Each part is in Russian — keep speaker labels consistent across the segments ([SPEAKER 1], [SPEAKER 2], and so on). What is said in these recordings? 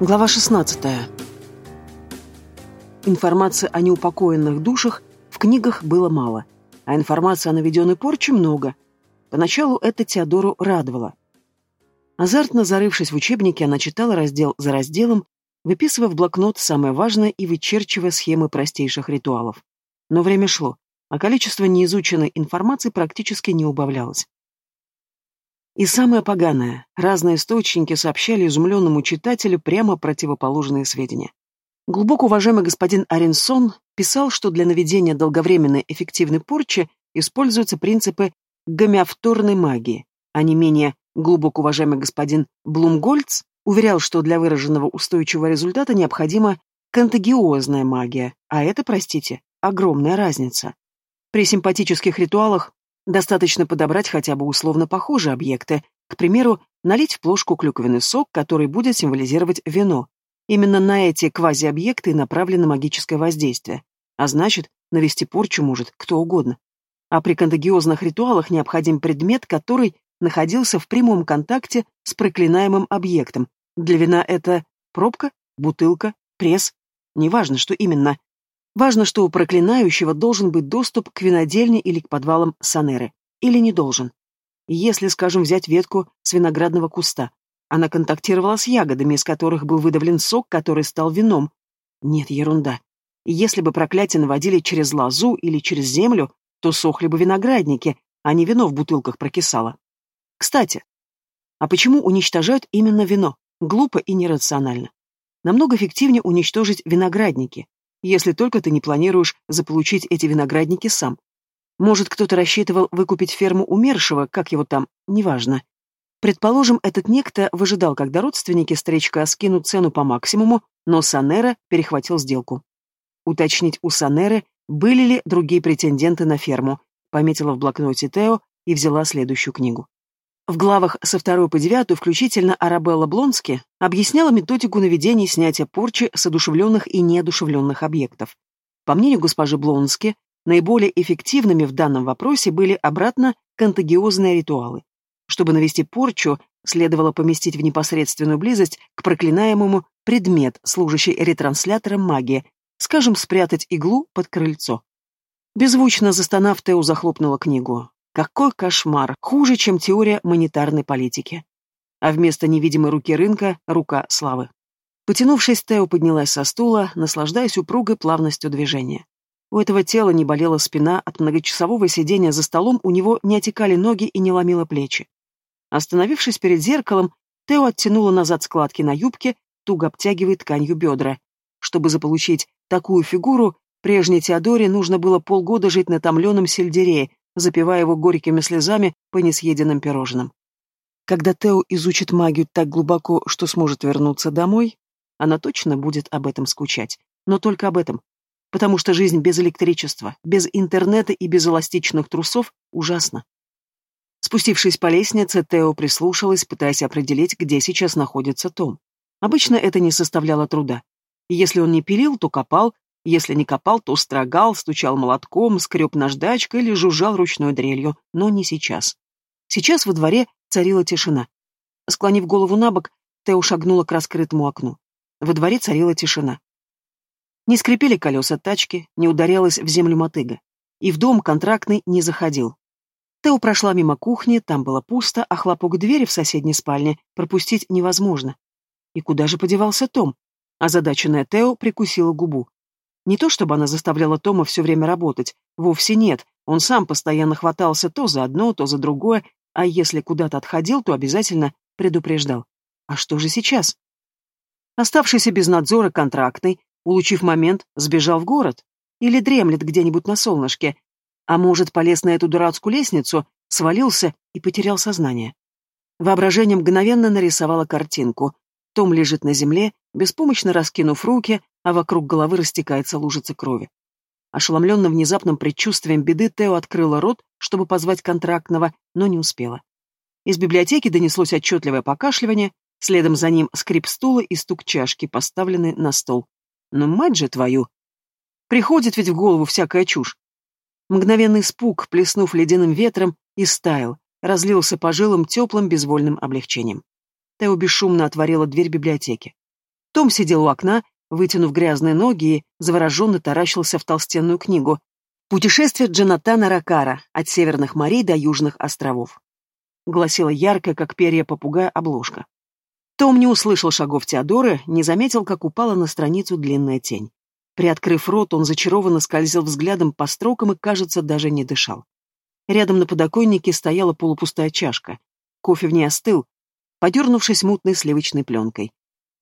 [SPEAKER 1] Глава 16. Информации о неупокоенных душах в книгах было мало, а информации о наведенной порче много. Поначалу это Теодору радовало. Азартно зарывшись в учебнике, она читала раздел за разделом, выписывая в блокнот самое важное и вычерчивая схемы простейших ритуалов. Но время шло, а количество неизученной информации практически не убавлялось. И самое поганое, разные источники сообщали изумленному читателю прямо противоположные сведения. Глубоко уважаемый господин Аренсон писал, что для наведения долговременной эффективной порчи используются принципы гомеовторной магии, а не менее глубоко уважаемый господин Блумгольц уверял, что для выраженного устойчивого результата необходима контагиозная магия, а это, простите, огромная разница. При симпатических ритуалах Достаточно подобрать хотя бы условно похожие объекты, к примеру, налить в плошку клюквенный сок, который будет символизировать вино. Именно на эти квазиобъекты направлено магическое воздействие, а значит, навести порчу может кто угодно. А при контагиозных ритуалах необходим предмет, который находился в прямом контакте с проклинаемым объектом. Для вина это пробка, бутылка, пресс, неважно, что именно, Важно, что у проклинающего должен быть доступ к винодельне или к подвалам Санеры. Или не должен. Если, скажем, взять ветку с виноградного куста, она контактировала с ягодами, из которых был выдавлен сок, который стал вином. Нет, ерунда. Если бы проклятие наводили через лозу или через землю, то сохли бы виноградники, а не вино в бутылках прокисало. Кстати, а почему уничтожают именно вино? Глупо и нерационально. Намного эффективнее уничтожить виноградники, если только ты не планируешь заполучить эти виноградники сам. Может, кто-то рассчитывал выкупить ферму умершего, как его там, неважно. Предположим, этот некто выжидал, когда родственники старичка скинут цену по максимуму, но Санера перехватил сделку. Уточнить у Санеры, были ли другие претенденты на ферму, пометила в блокноте Тео и взяла следующую книгу. В главах со второй по девятую, включительно Арабелла Блонски, объясняла методику наведения и снятия порчи с одушевленных и неодушевленных объектов. По мнению госпожи Блонски, наиболее эффективными в данном вопросе были обратно контагиозные ритуалы. Чтобы навести порчу, следовало поместить в непосредственную близость к проклинаемому предмет, служащий ретранслятором магии, скажем, спрятать иглу под крыльцо. Беззвучно застонав, Тео захлопнула книгу. Какой кошмар! Хуже, чем теория монетарной политики. А вместо невидимой руки рынка — рука славы. Потянувшись, Тео поднялась со стула, наслаждаясь упругой плавностью движения. У этого тела не болела спина, от многочасового сидения за столом у него не отекали ноги и не ломило плечи. Остановившись перед зеркалом, Тео оттянула назад складки на юбке, туго обтягивая тканью бедра. Чтобы заполучить такую фигуру, прежней Теодоре нужно было полгода жить на томленом сельдерее, запивая его горькими слезами по несъеденным пирожным. Когда Тео изучит магию так глубоко, что сможет вернуться домой, она точно будет об этом скучать. Но только об этом. Потому что жизнь без электричества, без интернета и без эластичных трусов ужасна. Спустившись по лестнице, Тео прислушалась, пытаясь определить, где сейчас находится Том. Обычно это не составляло труда. Если он не пилил, то копал, если не копал, то строгал, стучал молотком, скреб наждачкой или жужжал ручной дрелью, но не сейчас. Сейчас во дворе царила тишина. Склонив голову на бок, Тео шагнула к раскрытому окну. Во дворе царила тишина. Не скрипели колеса тачки, не ударялась в землю мотыга. И в дом контрактный не заходил. Тео прошла мимо кухни, там было пусто, а хлопок двери в соседней спальне пропустить невозможно. И куда же подевался Том? Озадаченная Тео прикусила губу. Не то чтобы она заставляла Тома все время работать, вовсе нет, он сам постоянно хватался то за одно, то за другое, а если куда-то отходил, то обязательно предупреждал. А что же сейчас? Оставшийся без надзора контрактный, улучив момент, сбежал в город? Или дремлет где-нибудь на солнышке? А может, полез на эту дурацкую лестницу, свалился и потерял сознание? Воображение мгновенно нарисовало картинку. Том лежит на земле, беспомощно раскинув руки, а вокруг головы растекается лужица крови. Ошеломленно внезапным предчувствием беды, Тео открыла рот, чтобы позвать контрактного, но не успела. Из библиотеки донеслось отчетливое покашливание, следом за ним скрип стула и стук чашки, поставленной на стол. «Ну, мать же твою!» Приходит ведь в голову всякая чушь. Мгновенный испуг, плеснув ледяным ветром, и стаял, разлился по жилам теплым безвольным облегчением. Тео бесшумно отворила дверь библиотеки. Том сидел у окна, вытянув грязные ноги и завороженно таращился в толстенную книгу. «Путешествие Джонатана Ракара от Северных морей до Южных островов», гласила яркая, как перья попугая, обложка. Том не услышал шагов Теодоры, не заметил, как упала на страницу длинная тень. Приоткрыв рот, он зачарованно скользил взглядом по строкам и, кажется, даже не дышал. Рядом на подоконнике стояла полупустая чашка. Кофе в ней остыл, подернувшись мутной сливочной пленкой.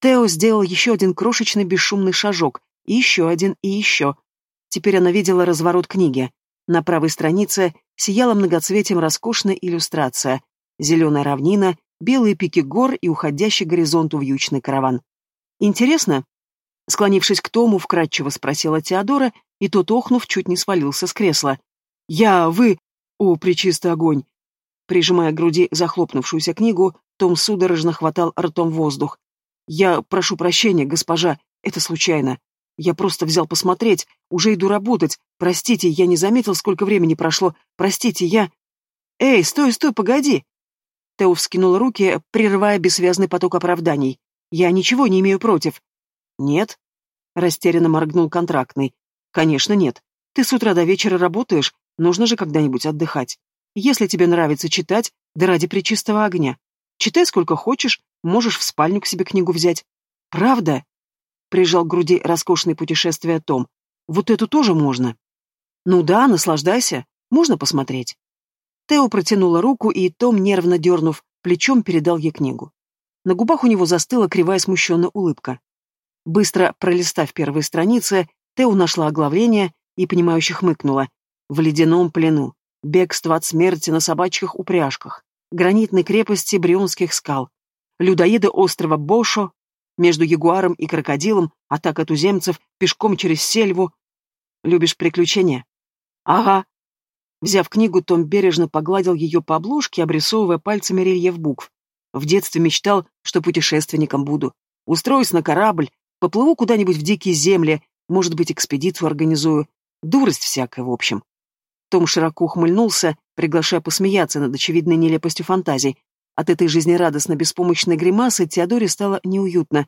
[SPEAKER 1] Тео сделал еще один крошечный бесшумный шажок, и еще один, и еще. Теперь она видела разворот книги. На правой странице сияла многоцветием роскошная иллюстрация. Зеленая равнина, белые пики гор и уходящий к горизонту вьючный караван. «Интересно?» Склонившись к Тому, вкратчиво спросила Теодора, и тот, охнув, чуть не свалился с кресла. «Я, вы... О, причистый огонь!» Прижимая к груди захлопнувшуюся книгу, том судорожно хватал ртом воздух. «Я прошу прощения, госпожа, это случайно. Я просто взял посмотреть, уже иду работать. Простите, я не заметил, сколько времени прошло. Простите, я...» «Эй, стой, стой, погоди!» Тео вскинул руки, прерывая бессвязный поток оправданий. «Я ничего не имею против». «Нет?» — растерянно моргнул контрактный. «Конечно нет. Ты с утра до вечера работаешь, нужно же когда-нибудь отдыхать. Если тебе нравится читать, да ради причистого огня. Читай сколько хочешь, можешь в спальню к себе книгу взять. Правда? Прижал к груди роскошное путешествие Том. Вот эту тоже можно. Ну да, наслаждайся. Можно посмотреть. Тео протянула руку, и Том, нервно дернув, плечом передал ей книгу. На губах у него застыла кривая смущенная улыбка. Быстро пролистав первые страницы, Тео нашла оглавление и, понимающе хмыкнула. В ледяном плену. Бегство от смерти на собачьих упряжках гранитной крепости Брионских скал, людоеды острова Бошо, между ягуаром и крокодилом, атака туземцев, пешком через сельву. Любишь приключения? Ага. Взяв книгу, Том бережно погладил ее по обложке, обрисовывая пальцами рельеф букв. В детстве мечтал, что путешественником буду. Устроюсь на корабль, поплыву куда-нибудь в дикие земли, может быть, экспедицию организую. Дурость всякая, в общем. Том широко ухмыльнулся, приглашая посмеяться над очевидной нелепостью фантазий. От этой жизнерадостно беспомощной гримасы Теодоре стало неуютно.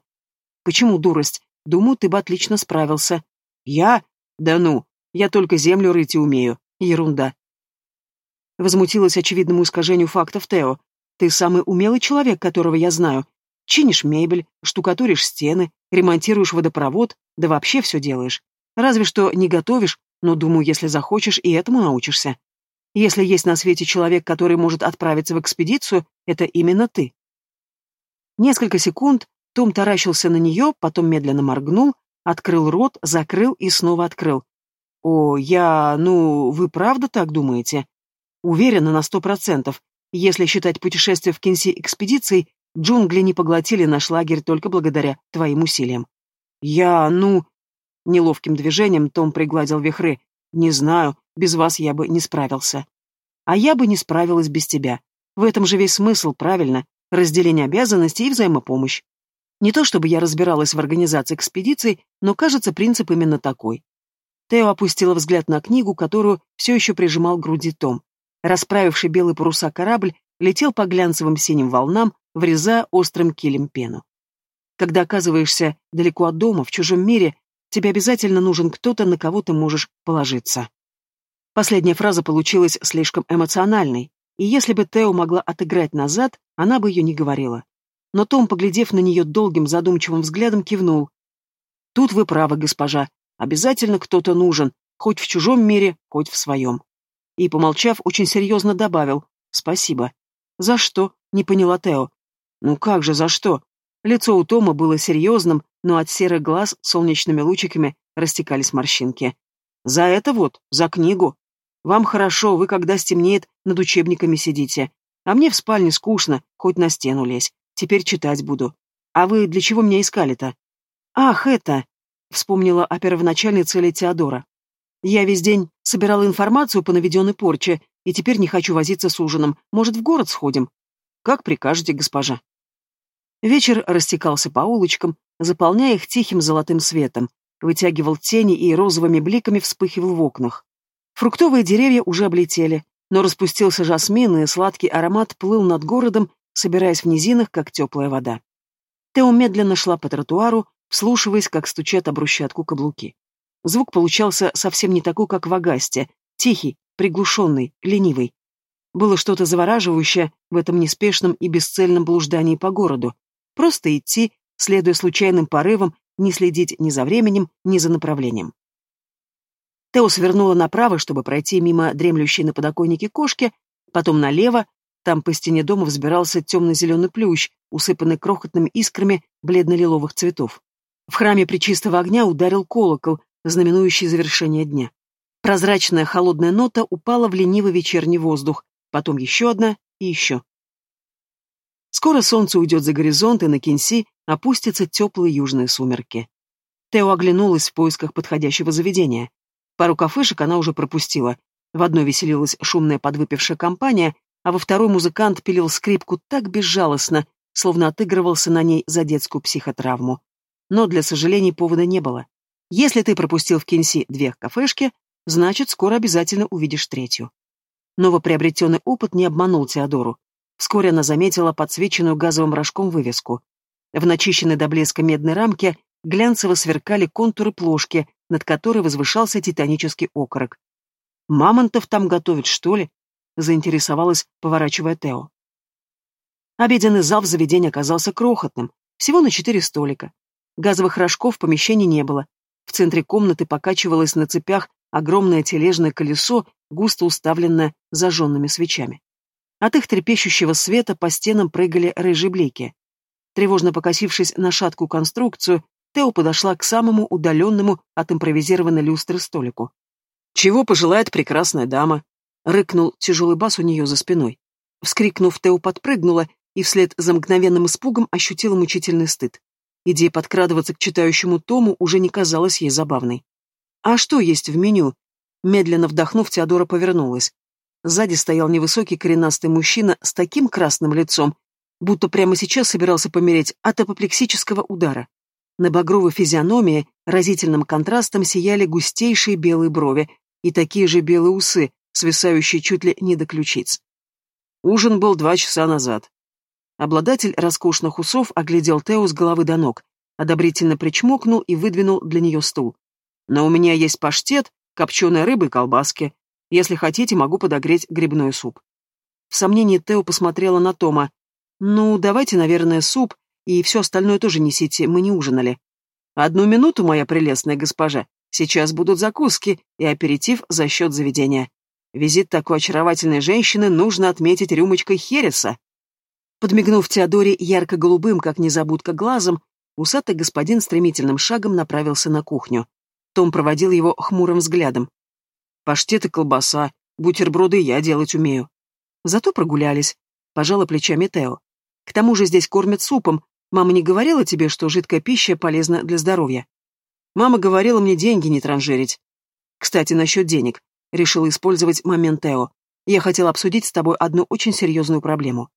[SPEAKER 1] «Почему дурость? Думаю, ты бы отлично справился». «Я? Да ну, я только землю рыть и умею. Ерунда». Возмутилась очевидному искажению фактов Тео. «Ты самый умелый человек, которого я знаю. Чинишь мебель, штукатуришь стены, ремонтируешь водопровод, да вообще все делаешь. Разве что не готовишь, но, думаю, если захочешь, и этому научишься. Если есть на свете человек, который может отправиться в экспедицию, это именно ты. Несколько секунд Том таращился на нее, потом медленно моргнул, открыл рот, закрыл и снова открыл. «О, я... ну, вы правда так думаете?» «Уверена на сто процентов. Если считать путешествие в Кинси экспедицией, джунгли не поглотили наш лагерь только благодаря твоим усилиям». «Я... ну...» Неловким движением Том пригладил вихры. «Не знаю, без вас я бы не справился. А я бы не справилась без тебя. В этом же весь смысл, правильно? Разделение обязанностей и взаимопомощь. Не то чтобы я разбиралась в организации экспедиций, но, кажется, принцип именно такой. Тео опустила взгляд на книгу, которую все еще прижимал к груди Том. Расправивший белый паруса корабль летел по глянцевым синим волнам, врезая острым килем пену. Когда оказываешься далеко от дома, в чужом мире, тебе обязательно нужен кто-то, на кого ты можешь положиться. Последняя фраза получилась слишком эмоциональной, и если бы Тео могла отыграть назад, она бы ее не говорила. Но Том, поглядев на нее долгим задумчивым взглядом, кивнул. «Тут вы правы, госпожа. Обязательно кто-то нужен, хоть в чужом мире, хоть в своем». И, помолчав, очень серьезно добавил «Спасибо». «За что?» — не поняла Тео. «Ну как же, за что?» Лицо у Тома было серьезным, но от серых глаз солнечными лучиками растекались морщинки. «За это вот, за книгу. Вам хорошо, вы, когда стемнеет, над учебниками сидите. А мне в спальне скучно, хоть на стену лезь. Теперь читать буду. А вы для чего меня искали-то? Ах, это... Вспомнила о первоначальной цели Теодора. Я весь день собирала информацию по наведенной порче, и теперь не хочу возиться с ужином. Может, в город сходим? Как прикажете, госпожа. Вечер растекался по улочкам, заполняя их тихим золотым светом, вытягивал тени и розовыми бликами вспыхивал в окнах. Фруктовые деревья уже облетели, но распустился жасмин, и сладкий аромат плыл над городом, собираясь в низинах, как теплая вода. Тео медленно шла по тротуару, вслушиваясь, как стучат об брусчатку каблуки. Звук получался совсем не такой, как в Агасте, тихий, приглушенный, ленивый. Было что-то завораживающее в этом неспешном и бесцельном блуждании по городу. Просто идти, следуя случайным порывам, не следить ни за временем, ни за направлением. Тео свернула направо, чтобы пройти мимо дремлющей на подоконнике кошки, потом налево, там по стене дома взбирался темно-зеленый плющ, усыпанный крохотными искрами бледно-лиловых цветов. В храме Пречистого огня ударил колокол, знаменующий завершение дня. Прозрачная холодная нота упала в ленивый вечерний воздух, потом еще одна и еще. Скоро солнце уйдет за горизонт, и на Кинси опустятся теплые южные сумерки. Тео оглянулась в поисках подходящего заведения. Пару кафешек она уже пропустила. В одной веселилась шумная подвыпившая компания, а во второй музыкант пилил скрипку так безжалостно, словно отыгрывался на ней за детскую психотравму. Но для сожалений повода не было. Если ты пропустил в Кинси две кафешки, значит, скоро обязательно увидишь третью. Новоприобретенный опыт не обманул Теодору. Вскоре она заметила подсвеченную газовым рожком вывеску. В начищенной до блеска медной рамке глянцево сверкали контуры плошки, над которой возвышался титанический окорок. «Мамонтов там готовят, что ли?» — заинтересовалась, поворачивая Тео. Обеденный зал в заведении оказался крохотным, всего на четыре столика. Газовых рожков в помещении не было. В центре комнаты покачивалось на цепях огромное тележное колесо, густо уставленное зажженными свечами. От их трепещущего света по стенам прыгали рыжие блики. Тревожно покосившись на шаткую конструкцию, Тео подошла к самому удаленному от импровизированной люстры столику. «Чего пожелает прекрасная дама?» — рыкнул тяжелый бас у нее за спиной. Вскрикнув, Тео подпрыгнула и вслед за мгновенным испугом ощутила мучительный стыд. Идея подкрадываться к читающему тому уже не казалась ей забавной. «А что есть в меню?» Медленно вдохнув, Теодора повернулась. Сзади стоял невысокий коренастый мужчина с таким красным лицом, будто прямо сейчас собирался помереть от апоплексического удара. На багровой физиономии разительным контрастом сияли густейшие белые брови и такие же белые усы, свисающие чуть ли не до ключиц. Ужин был два часа назад. Обладатель роскошных усов оглядел Тео с головы до ног, одобрительно причмокнул и выдвинул для нее стул. Но у меня есть паштет, копченая рыба и колбаски. Если хотите, могу подогреть грибной суп. В сомнении Тео посмотрела на Тома. «Ну, давайте, наверное, суп, и все остальное тоже несите, мы не ужинали». «Одну минуту, моя прелестная госпожа. Сейчас будут закуски и аперитив за счет заведения. Визит такой очаровательной женщины нужно отметить рюмочкой хереса». Подмигнув Теодоре ярко-голубым, как незабудка, глазом, усатый господин стремительным шагом направился на кухню. Том проводил его хмурым взглядом. «Паштет и колбаса, бутерброды я делать умею». Зато прогулялись. Пожала плечами Тео. «К тому же здесь кормят супом. Мама не говорила тебе, что жидкая пища полезна для здоровья?» «Мама говорила мне деньги не транжирить». «Кстати, насчет денег. Решила использовать момент Тео. Я хотел обсудить с тобой одну очень серьезную проблему».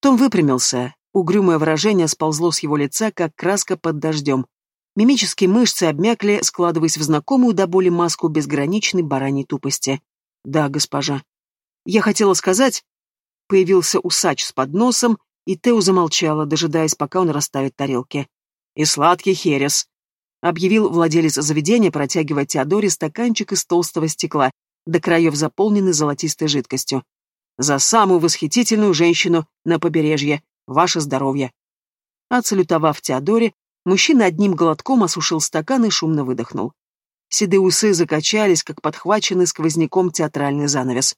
[SPEAKER 1] Том выпрямился. Угрюмое выражение сползло с его лица, как краска под дождем. Мимические мышцы обмякли, складываясь в знакомую до боли маску безграничной бараньей тупости. «Да, госпожа». «Я хотела сказать...» Появился усач с подносом, и Тео замолчала, дожидаясь, пока он расставит тарелки. «И сладкий херес», — объявил владелец заведения, протягивая Теодоре стаканчик из толстого стекла, до краев заполненный золотистой жидкостью. «За самую восхитительную женщину на побережье. Ваше здоровье». Отсалютовав Теодоре, Мужчина одним глотком осушил стакан и шумно выдохнул. Седые усы закачались, как подхваченный сквозняком театральный занавес.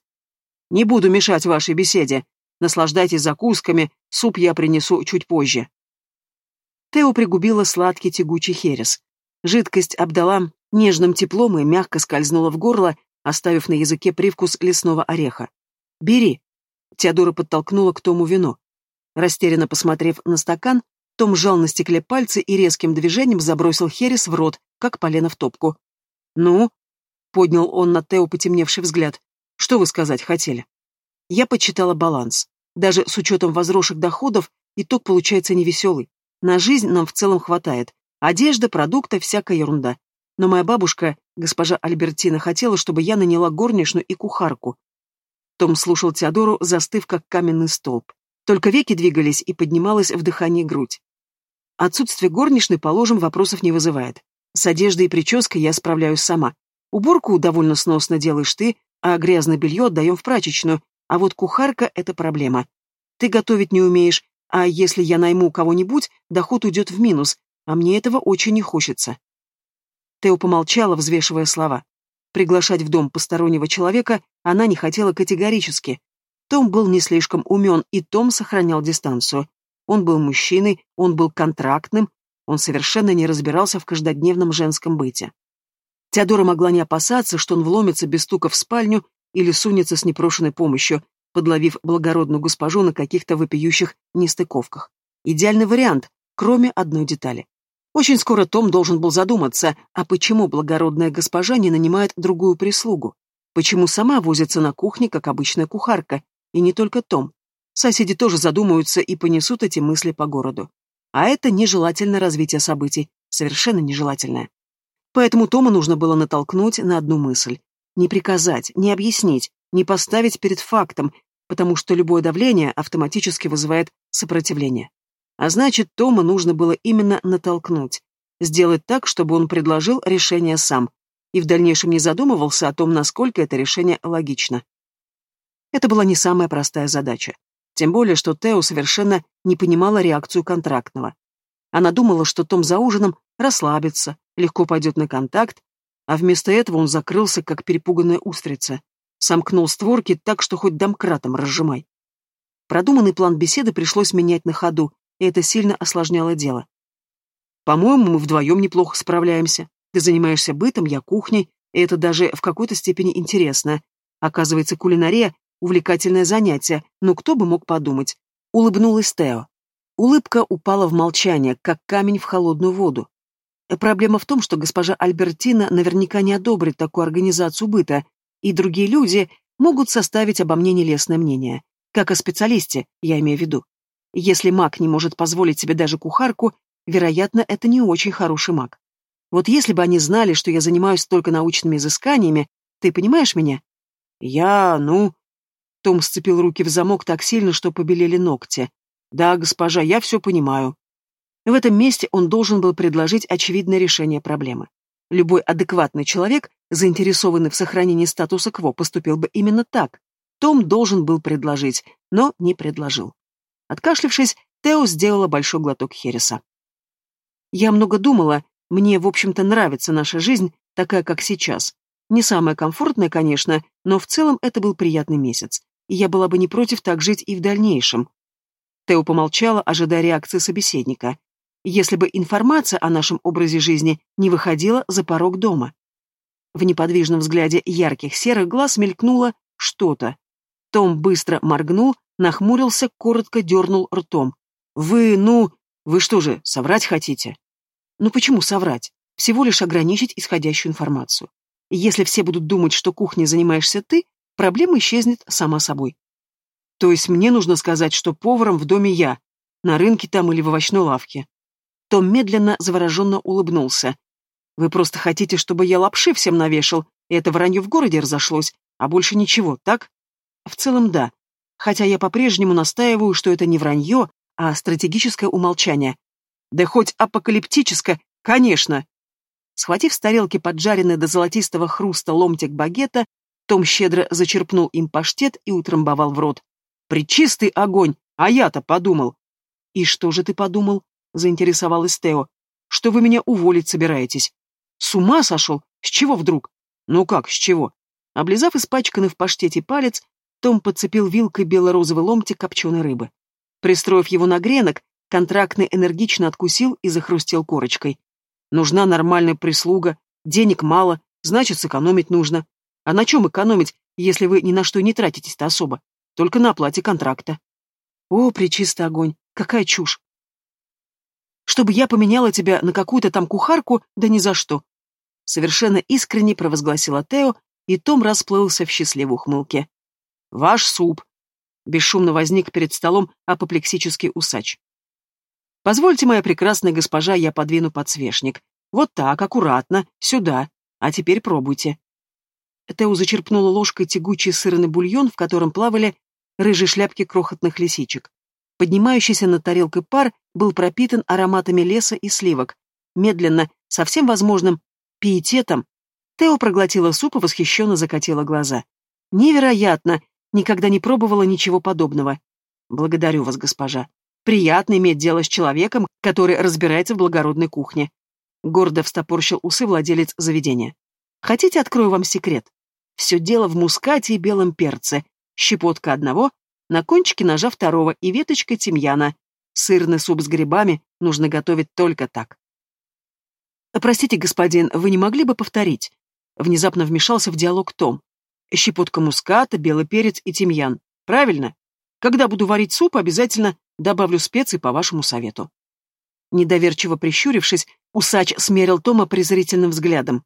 [SPEAKER 1] «Не буду мешать вашей беседе. Наслаждайтесь закусками, суп я принесу чуть позже». Тео пригубила сладкий тягучий херес. Жидкость обдала нежным теплом и мягко скользнула в горло, оставив на языке привкус лесного ореха. «Бери». Теодора подтолкнула к Тому вино. Растерянно посмотрев на стакан, том сжал на стекле пальцы и резким движением забросил Херес в рот, как полено в топку. «Ну?» — поднял он на Тео потемневший взгляд. «Что вы сказать хотели?» Я почитала баланс. Даже с учетом возросших доходов, итог получается невеселый. На жизнь нам в целом хватает. Одежда, продукты, всякая ерунда. Но моя бабушка, госпожа Альбертина, хотела, чтобы я наняла горничную и кухарку. Том слушал Теодору, застыв как каменный столб. Только веки двигались и поднималась в дыхании грудь. Отсутствие горничной, положим, вопросов не вызывает. С одеждой и прической я справляюсь сама. Уборку довольно сносно делаешь ты, а грязное белье отдаем в прачечную, а вот кухарка — это проблема. Ты готовить не умеешь, а если я найму кого-нибудь, доход уйдет в минус, а мне этого очень не хочется. Тео помолчала, взвешивая слова. Приглашать в дом постороннего человека она не хотела категорически. Том был не слишком умен, и Том сохранял дистанцию. Он был мужчиной, он был контрактным, он совершенно не разбирался в каждодневном женском быте. Теодора могла не опасаться, что он вломится без стука в спальню или сунется с непрошенной помощью, подловив благородную госпожу на каких-то вопиющих нестыковках. Идеальный вариант, кроме одной детали. Очень скоро Том должен был задуматься, а почему благородная госпожа не нанимает другую прислугу? Почему сама возится на кухне, как обычная кухарка? И не только Том. Соседи тоже задумаются и понесут эти мысли по городу. А это нежелательное развитие событий, совершенно нежелательное. Поэтому Тома нужно было натолкнуть на одну мысль. Не приказать, не объяснить, не поставить перед фактом, потому что любое давление автоматически вызывает сопротивление. А значит, Тома нужно было именно натолкнуть, сделать так, чтобы он предложил решение сам, и в дальнейшем не задумывался о том, насколько это решение логично. Это была не самая простая задача. Тем более, что Тео совершенно не понимала реакцию контрактного. Она думала, что Том за ужином расслабится, легко пойдет на контакт, а вместо этого он закрылся, как перепуганная устрица. Сомкнул створки так, что хоть домкратом разжимай. Продуманный план беседы пришлось менять на ходу, и это сильно осложняло дело. По-моему, мы вдвоем неплохо справляемся. Ты занимаешься бытом, я кухней, и это даже в какой-то степени интересно. Оказывается, кулинария — увлекательное занятие, но кто бы мог подумать. Улыбнулась Тео. Улыбка упала в молчание, как камень в холодную воду. Проблема в том, что госпожа Альбертина наверняка не одобрит такую организацию быта, и другие люди могут составить обо мне нелестное мнение. Как о специалисте, я имею в виду. Если маг не может позволить себе даже кухарку, вероятно, это не очень хороший маг. Вот если бы они знали, что я занимаюсь только научными изысканиями, ты понимаешь меня? Я, ну... Том сцепил руки в замок так сильно, что побелели ногти. Да, госпожа, я все понимаю. В этом месте он должен был предложить очевидное решение проблемы. Любой адекватный человек, заинтересованный в сохранении статуса кво, поступил бы именно так. Том должен был предложить, но не предложил. Откашлившись, Тео сделала большой глоток хереса. «Я много думала, мне, в общем-то, нравится наша жизнь, такая, как сейчас. Не самая комфортная, конечно, но в целом это был приятный месяц, и я была бы не против так жить и в дальнейшем». Тео помолчала, ожидая реакции собеседника. «Если бы информация о нашем образе жизни не выходила за порог дома». В неподвижном взгляде ярких серых глаз мелькнуло что-то. Том быстро моргнул, нахмурился, коротко дернул ртом. «Вы, ну... Вы что же, соврать хотите?» «Ну почему соврать? Всего лишь ограничить исходящую информацию. Если все будут думать, что кухней занимаешься ты, проблема исчезнет сама собой. То есть мне нужно сказать, что поваром в доме я, на рынке там или в овощной лавке». Том медленно, завороженно улыбнулся. «Вы просто хотите, чтобы я лапши всем навешал, и это вранье в городе разошлось, а больше ничего, так?» «В целом, да хотя я по-прежнему настаиваю, что это не вранье, а стратегическое умолчание. Да хоть апокалиптическое, конечно. Схватив с тарелки поджаренный до золотистого хруста ломтик багета, том щедро зачерпнул им паштет и утрамбовал в рот. «Причистый огонь! А я-то подумал!» «И что же ты подумал?» — заинтересовалась Тео. «Что вы меня уволить собираетесь?» «С ума сошел? С чего вдруг?» «Ну как, с чего?» Облизав испачканный в паштете палец, том подцепил вилкой бело-розовый ломтик копченой рыбы. Пристроив его на гренок, контрактный энергично откусил и захрустел корочкой. Нужна нормальная прислуга, денег мало, значит, сэкономить нужно. А на чем экономить, если вы ни на что не тратитесь-то особо? Только на оплате контракта. О, причистый огонь, какая чушь. Чтобы я поменяла тебя на какую-то там кухарку, да ни за что. Совершенно искренне провозгласила Тео, и Том расплылся в счастливой ухмылке. Ваш суп. Бесшумно возник перед столом апоплексический усач. Позвольте, моя прекрасная госпожа, я подвину подсвечник. Вот так, аккуратно, сюда. А теперь пробуйте. Тео зачерпнула ложкой тягучий сырный бульон, в котором плавали рыжие шляпки крохотных лисичек. Поднимающийся над тарелкой пар был пропитан ароматами леса и сливок. Медленно, со всем возможным пиететом, Тео проглотила суп и восхищенно закатила глаза. «Невероятно! Никогда не пробовала ничего подобного. Благодарю вас, госпожа. Приятно иметь дело с человеком, который разбирается в благородной кухне». Гордо встопорщил усы владелец заведения. «Хотите, открою вам секрет? Все дело в мускате и белом перце. Щепотка одного, на кончике ножа второго и веточка тимьяна. Сырный суп с грибами нужно готовить только так. «Простите, господин, вы не могли бы повторить?» Внезапно вмешался в диалог Том. «Щепотка муската, белый перец и тимьян. Правильно? Когда буду варить суп, обязательно добавлю специи по вашему совету». Недоверчиво прищурившись, усач смерил Тома презрительным взглядом.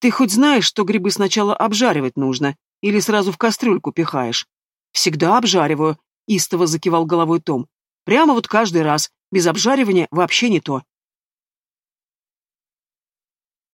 [SPEAKER 1] «Ты хоть знаешь, что грибы сначала обжаривать нужно, или сразу в кастрюльку пихаешь?» «Всегда обжариваю», — истово закивал головой Том. «Прямо вот каждый раз. Без обжаривания вообще не то».